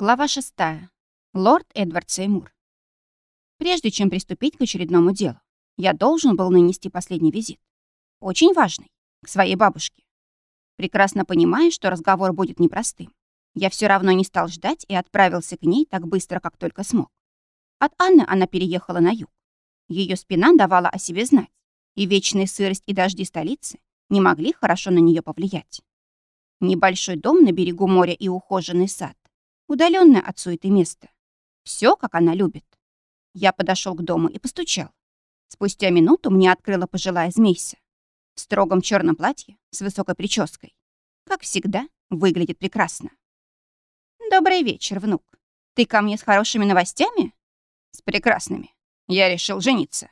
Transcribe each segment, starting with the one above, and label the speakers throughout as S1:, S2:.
S1: Глава 6. Лорд Эдвард Сеймур. Прежде чем приступить к очередному делу, я должен был нанести последний визит. Очень важный, к своей бабушке. Прекрасно понимая, что разговор будет непростым, я все равно не стал ждать и отправился к ней так быстро, как только смог. От Анны она переехала на юг. Ее спина давала о себе знать, и вечная сырость и дожди столицы не могли хорошо на нее повлиять. Небольшой дом на берегу моря и ухоженный сад удаленное от суеты место. Все, как она любит. Я подошел к дому и постучал. Спустя минуту мне открыла пожилая змейся. В строгом черном платье с высокой прической. Как всегда, выглядит прекрасно. «Добрый вечер, внук. Ты ко мне с хорошими новостями?» «С прекрасными. Я решил жениться».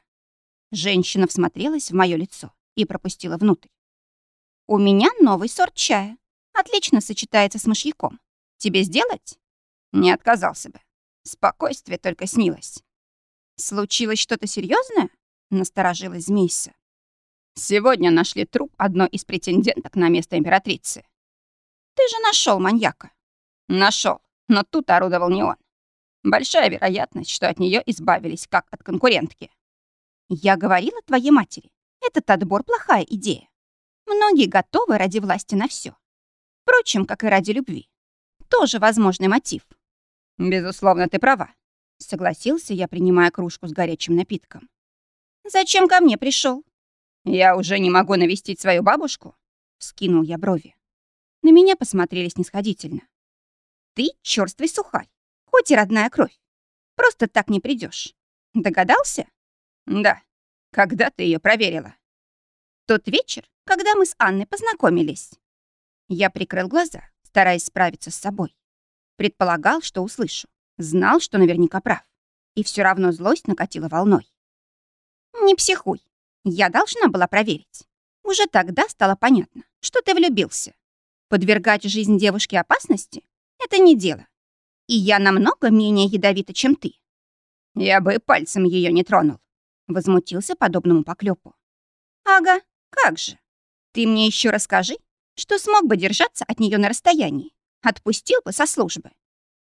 S1: Женщина всмотрелась в мое лицо и пропустила внутрь. «У меня новый сорт чая. Отлично сочетается с мышьяком. Тебе сделать?» Не отказался бы. Спокойствие только снилось. «Случилось что-то серьезное? Насторожилась Змейса. «Сегодня нашли труп одной из претенденток на место императрицы». «Ты же нашел маньяка». Нашел, но тут орудовал не он. Большая вероятность, что от нее избавились, как от конкурентки. Я говорила твоей матери, этот отбор плохая идея. Многие готовы ради власти на все. Впрочем, как и ради любви. Тоже возможный мотив. «Безусловно, ты права», — согласился я, принимая кружку с горячим напитком. «Зачем ко мне пришел? «Я уже не могу навестить свою бабушку?» — скинул я брови. На меня посмотрели снисходительно. «Ты чёрствый сухарь, хоть и родная кровь. Просто так не придешь. Догадался?» «Да. Когда ты ее проверила?» «Тот вечер, когда мы с Анной познакомились». Я прикрыл глаза, стараясь справиться с собой. Предполагал, что услышу. Знал, что наверняка прав. И все равно злость накатила волной. «Не психуй. Я должна была проверить. Уже тогда стало понятно, что ты влюбился. Подвергать жизнь девушки опасности — это не дело. И я намного менее ядовита, чем ты. Я бы пальцем ее не тронул. Возмутился подобному поклепу. Ага, как же. Ты мне еще расскажи, что смог бы держаться от нее на расстоянии. Отпустил бы со службы.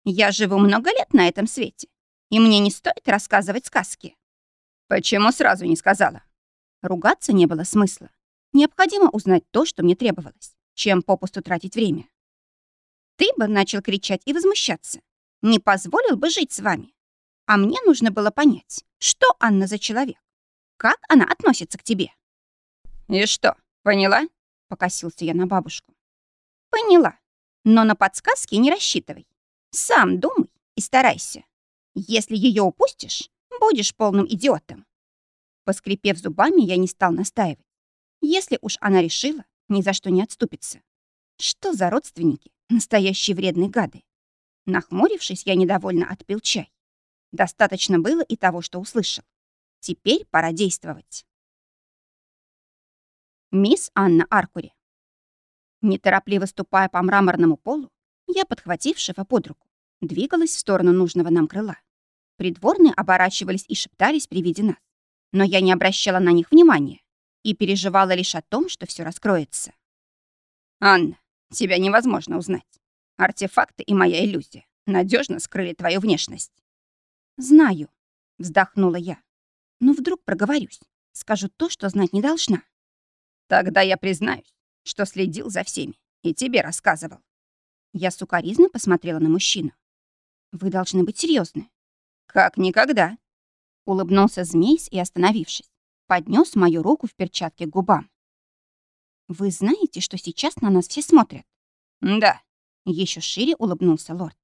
S1: Я живу много лет на этом свете, и мне не стоит рассказывать сказки. Почему сразу не сказала? Ругаться не было смысла. Необходимо узнать то, что мне требовалось, чем попусту тратить время. Ты бы начал кричать и возмущаться. Не позволил бы жить с вами. А мне нужно было понять, что Анна за человек. Как она относится к тебе. «И что, поняла?» — покосился я на бабушку. «Поняла. Но на подсказки не рассчитывай. Сам думай и старайся. Если ее упустишь, будешь полным идиотом. Поскрипев зубами, я не стал настаивать. Если уж она решила, ни за что не отступится. Что за родственники? Настоящие вредные гады. Нахмурившись, я недовольно отпил чай. Достаточно было и того, что услышал. Теперь пора действовать. Мисс Анна Аркури. Неторопливо ступая по мраморному полу, я, подхватившего под руку, двигалась в сторону нужного нам крыла. Придворные оборачивались и шептались при виде нас, но я не обращала на них внимания и переживала лишь о том, что все раскроется. «Анна, тебя невозможно узнать. Артефакты и моя иллюзия надежно скрыли твою внешность». «Знаю», — вздохнула я. «Но вдруг проговорюсь, скажу то, что знать не должна». «Тогда я признаюсь, что следил за всеми и тебе рассказывал. Я сукоризно посмотрела на мужчину. Вы должны быть серьезны. Как никогда. Улыбнулся змейс и, остановившись, поднес мою руку в перчатке к губам. Вы знаете, что сейчас на нас все смотрят? Да. Еще шире улыбнулся лорд.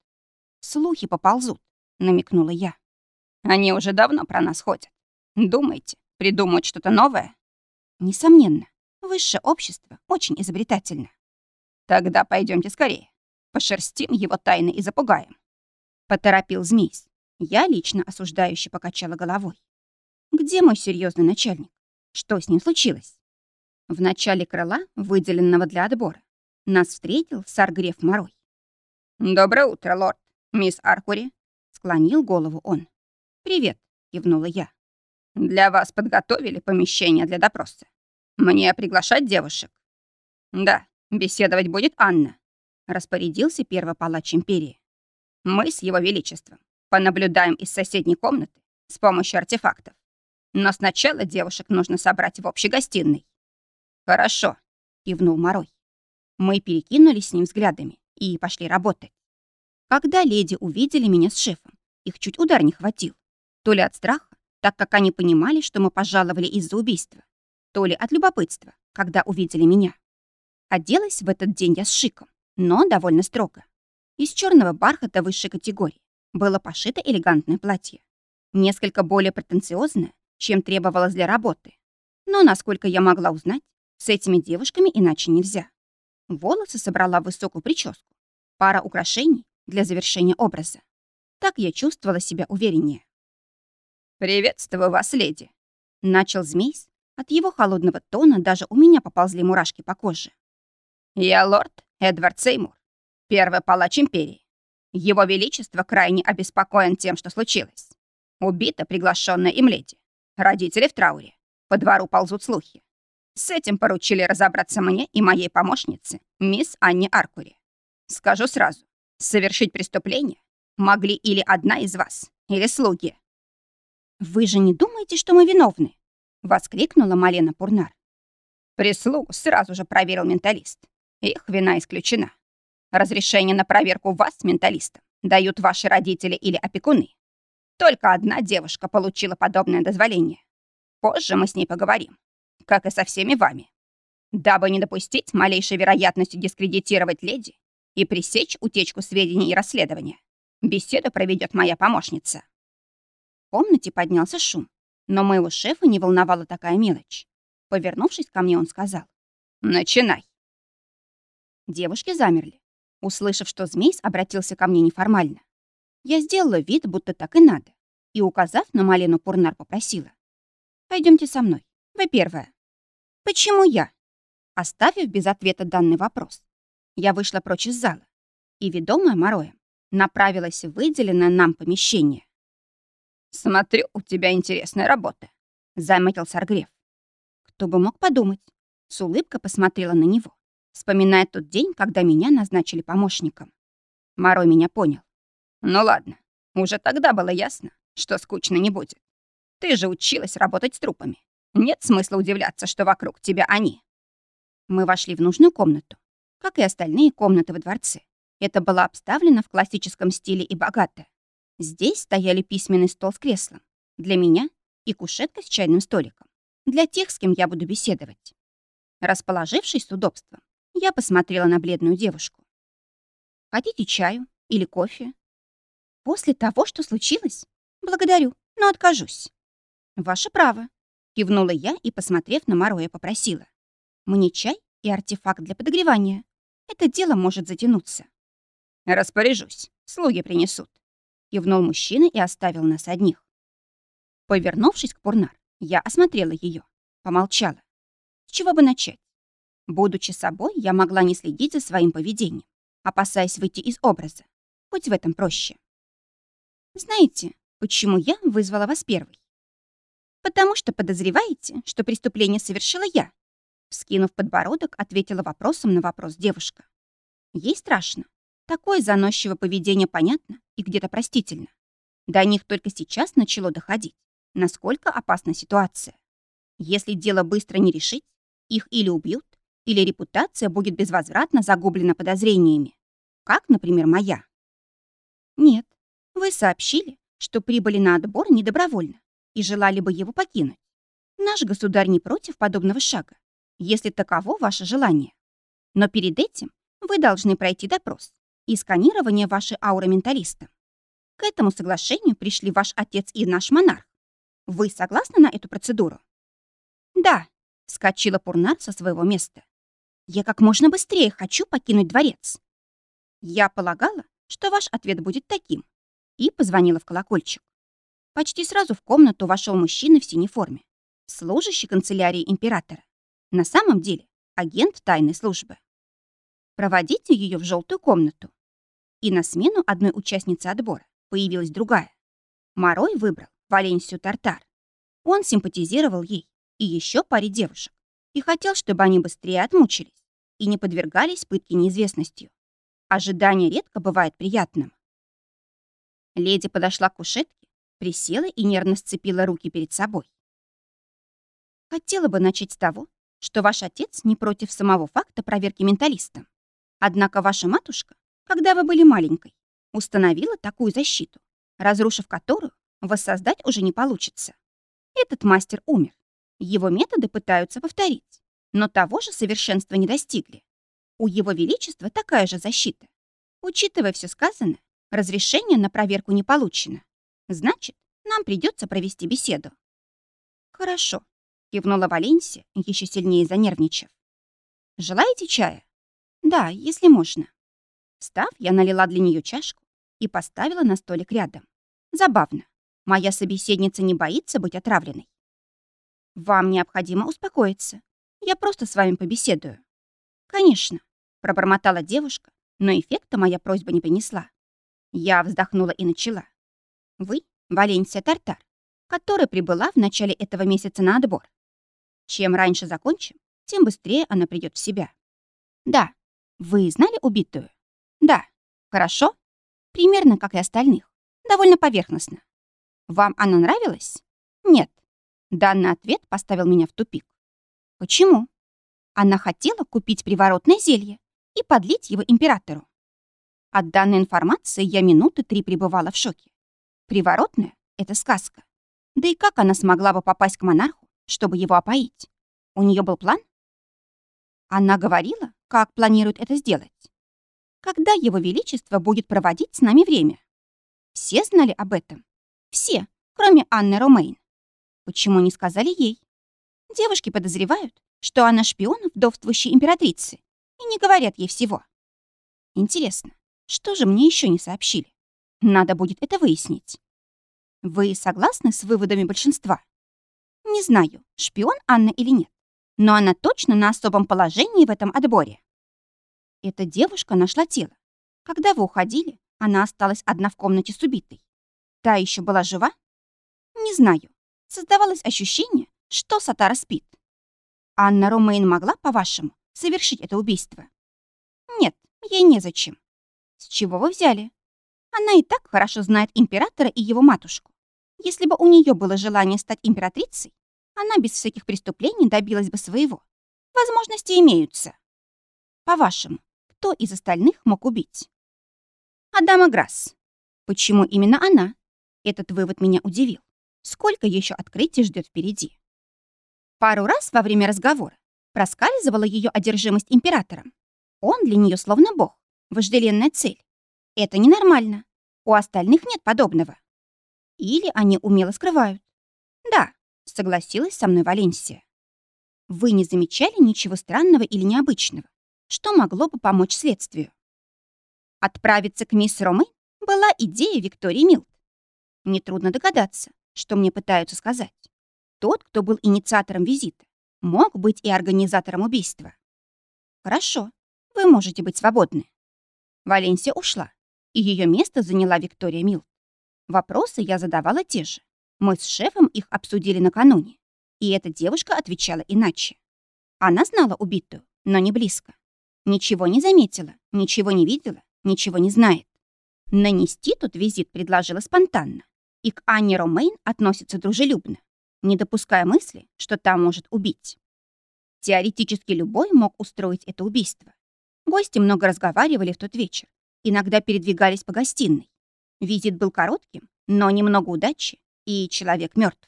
S1: Слухи поползут, намекнула я. Они уже давно про нас ходят. Думаете, придумают что-то новое? Несомненно. Высшее общество очень изобретательно. Тогда пойдемте скорее. Пошерстим его тайны и запугаем. Поторопил змей. Я лично осуждающе покачала головой. Где мой серьезный начальник? Что с ним случилось? В начале крыла, выделенного для отбора, нас встретил Саргреф Морой. «Доброе утро, лорд. Мисс Аркури», — склонил голову он. «Привет», — кивнула я. «Для вас подготовили помещение для допроса. «Мне приглашать девушек?» «Да, беседовать будет Анна», — распорядился первый палач Империи. Мы с его величеством понаблюдаем из соседней комнаты с помощью артефактов. Но сначала девушек нужно собрать в общей гостиной. Хорошо, кивнул Морой. Мы перекинулись с ним взглядами и пошли работать. Когда леди увидели меня с шефом, их чуть удар не хватил. То ли от страха, так как они понимали, что мы пожаловали из-за убийства, то ли от любопытства, когда увидели меня. Оделась в этот день я с шиком, но довольно строго. Из черного бархата высшей категории было пошито элегантное платье. Несколько более претенциозное, чем требовалось для работы. Но, насколько я могла узнать, с этими девушками иначе нельзя. Волосы собрала в высокую прическу. Пара украшений для завершения образа. Так я чувствовала себя увереннее. «Приветствую вас, леди!» Начал змей. От его холодного тона даже у меня поползли мурашки по коже. «Я лорд Эдвард Сеймур, первый палач Империи. Его Величество крайне обеспокоен тем, что случилось. Убита приглашенная им леди. Родители в трауре. По двору ползут слухи. С этим поручили разобраться мне и моей помощнице, мисс Анне Аркури. Скажу сразу, совершить преступление могли или одна из вас, или слуги. «Вы же не думаете, что мы виновны?» — воскликнула Малена Пурнар. Прислугу сразу же проверил менталист. Их вина исключена. Разрешение на проверку вас, менталиста, дают ваши родители или опекуны. Только одна девушка получила подобное дозволение. Позже мы с ней поговорим, как и со всеми вами. Дабы не допустить малейшей вероятности дискредитировать леди и пресечь утечку сведений и расследования, беседу проведет моя помощница. В комнате поднялся шум, но моего шефа не волновала такая мелочь. Повернувшись ко мне, он сказал «Начинай». Девушки замерли, услышав, что змей обратился ко мне неформально. Я сделала вид, будто так и надо, и, указав на Малену Пурнар, попросила. Пойдемте со мной. Вы первая». «Почему я?» Оставив без ответа данный вопрос, я вышла прочь из зала и, ведомая Мороем, направилась в выделенное нам помещение. «Смотрю, у тебя интересная работа», — заметил Саргрев. Кто бы мог подумать? С улыбкой посмотрела на него вспоминая тот день, когда меня назначили помощником. Морой меня понял. «Ну ладно, уже тогда было ясно, что скучно не будет. Ты же училась работать с трупами. Нет смысла удивляться, что вокруг тебя они». Мы вошли в нужную комнату, как и остальные комнаты во дворце. Это было обставлено в классическом стиле и богато. Здесь стояли письменный стол с креслом для меня и кушетка с чайным столиком для тех, с кем я буду беседовать. Расположившись с удобством, я посмотрела на бледную девушку. «Хотите чаю или кофе?» «После того, что случилось? Благодарю, но откажусь». «Ваше право», — кивнула я и, посмотрев на Мароя, попросила. «Мне чай и артефакт для подогревания. Это дело может затянуться». «Распоряжусь, слуги принесут», — кивнул мужчина и оставил нас одних. Повернувшись к Пурнар, я осмотрела ее, помолчала. С чего бы начать? Будучи собой, я могла не следить за своим поведением, опасаясь выйти из образа. Хоть в этом проще. Знаете, почему я вызвала вас первой? Потому что подозреваете, что преступление совершила я. Вскинув подбородок, ответила вопросом на вопрос девушка. Ей страшно. Такое заносчивое поведение понятно и где-то простительно. До них только сейчас начало доходить, насколько опасна ситуация. Если дело быстро не решить, их или убьют, или репутация будет безвозвратно загублена подозрениями, как, например, моя. Нет, вы сообщили, что прибыли на отбор недобровольно и желали бы его покинуть. Наш государь не против подобного шага, если таково ваше желание. Но перед этим вы должны пройти допрос и сканирование вашей ауры менталиста. К этому соглашению пришли ваш отец и наш монарх. Вы согласны на эту процедуру? Да, вскочила Пурнар со своего места. Я как можно быстрее хочу покинуть дворец. Я полагала, что ваш ответ будет таким. И позвонила в колокольчик. Почти сразу в комнату вошел мужчина в синей форме, служащий канцелярии императора. На самом деле агент тайной службы. Проводите ее в желтую комнату. И на смену одной участницы отбора появилась другая. Морой выбрал Валенсию Тартар. Он симпатизировал ей и еще паре девушек и хотел, чтобы они быстрее отмучились и не подвергались пытке неизвестностью. Ожидание редко бывает приятным. Леди подошла к кушетке, присела и нервно сцепила руки перед собой. Хотела бы начать с того, что ваш отец не против самого факта проверки менталистом. Однако ваша матушка, когда вы были маленькой, установила такую защиту, разрушив которую воссоздать уже не получится. Этот мастер умер. Его методы пытаются повторить, но того же совершенства не достигли. У его величества такая же защита. Учитывая все сказанное, разрешение на проверку не получено. Значит, нам придется провести беседу. Хорошо, кивнула Валенсия, еще сильнее занервничав. Желаете чая? Да, если можно. Встав, я налила для нее чашку и поставила на столик рядом. Забавно. Моя собеседница не боится быть отравленной. Вам необходимо успокоиться. Я просто с вами побеседую. Конечно, пробормотала девушка, но эффекта моя просьба не принесла. Я вздохнула и начала. Вы Валенсия Тартар, которая прибыла в начале этого месяца на отбор. Чем раньше закончим, тем быстрее она придет в себя. Да. Вы знали убитую? Да. Хорошо? Примерно как и остальных. Довольно поверхностно. Вам она нравилась? Нет. Данный ответ поставил меня в тупик. Почему? Она хотела купить приворотное зелье и подлить его императору. От данной информации я минуты три пребывала в шоке. Приворотная — это сказка. Да и как она смогла бы попасть к монарху, чтобы его опоить? У нее был план? Она говорила, как планирует это сделать. Когда его величество будет проводить с нами время? Все знали об этом. Все, кроме Анны Ромейн. Почему не сказали ей? Девушки подозревают, что она шпион вдовствующей императрицы, и не говорят ей всего. Интересно, что же мне еще не сообщили? Надо будет это выяснить. Вы согласны с выводами большинства? Не знаю, шпион Анна или нет, но она точно на особом положении в этом отборе. Эта девушка нашла тело. Когда вы уходили, она осталась одна в комнате с убитой. Та еще была жива? Не знаю. Создавалось ощущение, что Сатара спит. Анна Ромейн могла, по-вашему, совершить это убийство? Нет, ей незачем. С чего вы взяли? Она и так хорошо знает императора и его матушку. Если бы у нее было желание стать императрицей, она без всяких преступлений добилась бы своего. Возможности имеются. По-вашему, кто из остальных мог убить? Адама Грасс. Почему именно она? Этот вывод меня удивил. Сколько еще открытий ждет впереди? Пару раз во время разговора проскальзывала ее одержимость императором. Он для нее словно бог, вожделенная цель. Это ненормально. У остальных нет подобного. Или они умело скрывают. Да, согласилась со мной Валенсия. Вы не замечали ничего странного или необычного, что могло бы помочь следствию? Отправиться к мисс Ромы была идея Виктории Милт. Нетрудно догадаться, что мне пытаются сказать. Тот, кто был инициатором визита, мог быть и организатором убийства. Хорошо, вы можете быть свободны. Валенсия ушла, и ее место заняла Виктория Милт. Вопросы я задавала те же. Мы с шефом их обсудили накануне, и эта девушка отвечала иначе. Она знала убитую, но не близко. Ничего не заметила, ничего не видела, ничего не знает. Нанести тут визит предложила спонтанно и к Анне Ромейн относится дружелюбно, не допуская мысли, что та может убить. Теоретически любой мог устроить это убийство. Гости много разговаривали в тот вечер, иногда передвигались по гостиной. Визит был коротким, но немного удачи, и человек мертв.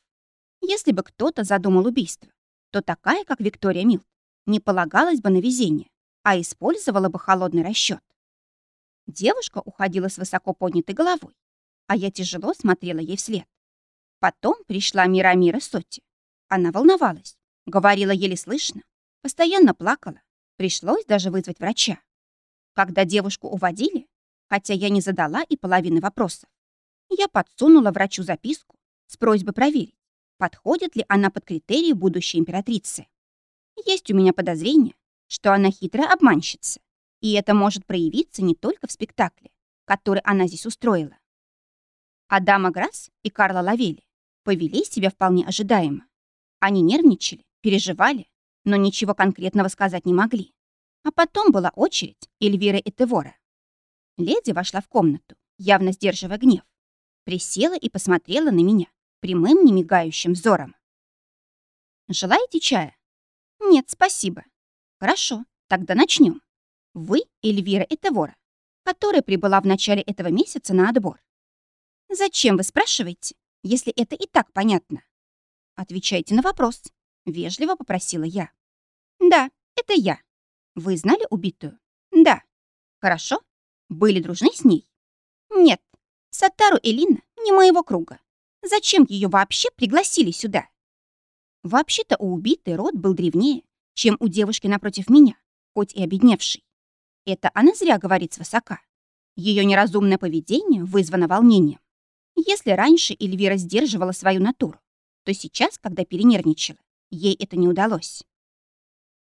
S1: Если бы кто-то задумал убийство, то такая, как Виктория Милт, не полагалась бы на везение, а использовала бы холодный расчет. Девушка уходила с высоко поднятой головой, а я тяжело смотрела ей вслед. Потом пришла Мирамира Сотти. Она волновалась, говорила еле слышно, постоянно плакала. Пришлось даже вызвать врача. Когда девушку уводили, хотя я не задала и половины вопросов, я подсунула врачу записку с просьбой проверить, подходит ли она под критерии будущей императрицы. Есть у меня подозрение, что она хитрая обманщица, и это может проявиться не только в спектакле, который она здесь устроила. Адама Грасс и Карла Лавели повели себя вполне ожидаемо. Они нервничали, переживали, но ничего конкретного сказать не могли. А потом была очередь Эльвиры и Тевора. Леди вошла в комнату, явно сдерживая гнев. Присела и посмотрела на меня прямым немигающим взором. «Желаете чая?» «Нет, спасибо». «Хорошо, тогда начнем. Вы Эльвира Этевора, которая прибыла в начале этого месяца на отбор. Зачем вы спрашиваете, если это и так понятно? Отвечайте на вопрос. Вежливо попросила я. Да, это я. Вы знали убитую? Да. Хорошо. Были дружны с ней? Нет. Сатару Элина не моего круга. Зачем ее вообще пригласили сюда? Вообще-то у убитой род был древнее, чем у девушки напротив меня, хоть и обедневшей. Это она зря говорит свысока. Ее неразумное поведение вызвано волнением. Если раньше Эльвира сдерживала свою натуру, то сейчас, когда перенервничала, ей это не удалось.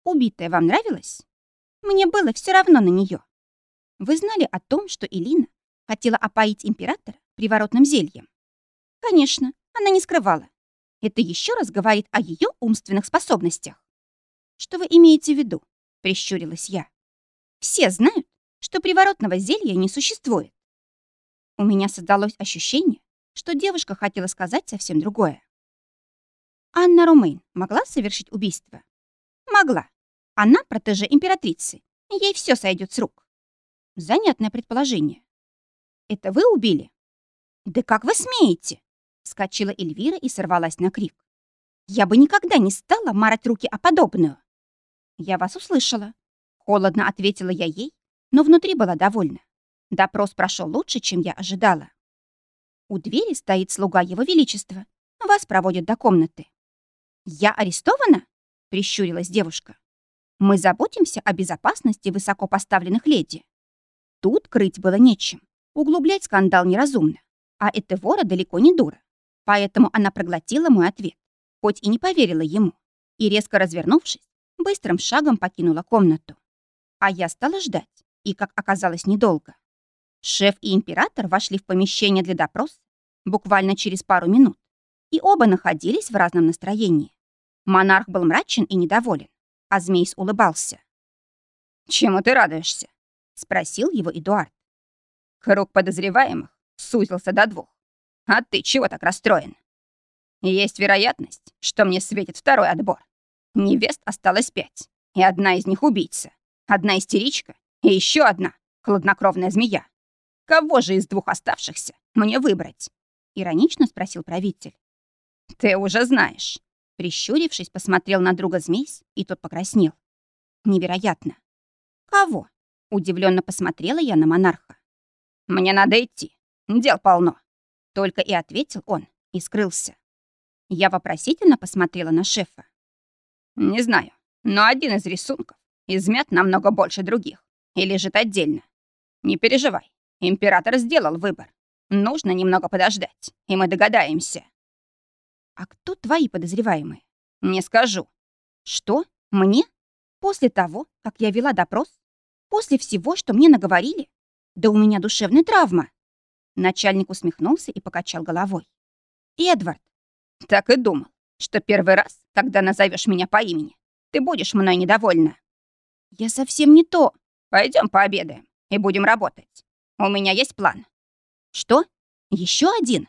S1: Убитая вам нравилась? Мне было все равно на нее. Вы знали о том, что Элина хотела опоить императора приворотным зельем? Конечно, она не скрывала. Это еще раз говорит о ее умственных способностях. Что вы имеете в виду? Прищурилась я. Все знают, что приворотного зелья не существует. У меня создалось ощущение, что девушка хотела сказать совсем другое. Анна Румейн могла совершить убийство? Могла. Она протеже императрицы. Ей все сойдет с рук. Занятное предположение. Это вы убили? Да как вы смеете? Вскочила Эльвира и сорвалась на крик. Я бы никогда не стала марать руки о подобную. Я вас услышала. Холодно ответила я ей, но внутри была довольна. Допрос прошел лучше, чем я ожидала. У двери стоит слуга Его Величества. Вас проводят до комнаты. «Я арестована?» — прищурилась девушка. «Мы заботимся о безопасности высокопоставленных леди». Тут крыть было нечем. Углублять скандал неразумно. А эта вора далеко не дура. Поэтому она проглотила мой ответ, хоть и не поверила ему. И, резко развернувшись, быстрым шагом покинула комнату. А я стала ждать, и, как оказалось, недолго. Шеф и император вошли в помещение для допроса буквально через пару минут и оба находились в разном настроении. Монарх был мрачен и недоволен, а Змейс улыбался. «Чему ты радуешься?» — спросил его Эдуард. Круг подозреваемых сузился до двух. «А ты чего так расстроен?» «Есть вероятность, что мне светит второй отбор. Невест осталось пять, и одна из них убийца, одна истеричка и еще одна хладнокровная змея. Кого же из двух оставшихся мне выбрать?» — иронично спросил правитель. «Ты уже знаешь». Прищурившись, посмотрел на друга змейс, и тот покраснел. «Невероятно». «Кого?» — удивленно посмотрела я на монарха. «Мне надо идти. Дел полно». Только и ответил он, и скрылся. Я вопросительно посмотрела на шефа. «Не знаю, но один из рисунков измят намного больше других и лежит отдельно. Не переживай, император сделал выбор. Нужно немного подождать, и мы догадаемся». «А кто твои подозреваемые?» «Не скажу». «Что? Мне? После того, как я вела допрос? После всего, что мне наговорили? Да у меня душевная травма». Начальник усмехнулся и покачал головой. «Эдвард». «Так и думал, что первый раз, когда назовешь меня по имени, ты будешь мной недовольна». «Я совсем не то». Пойдем пообедаем и будем работать. У меня есть план». «Что? Еще один?»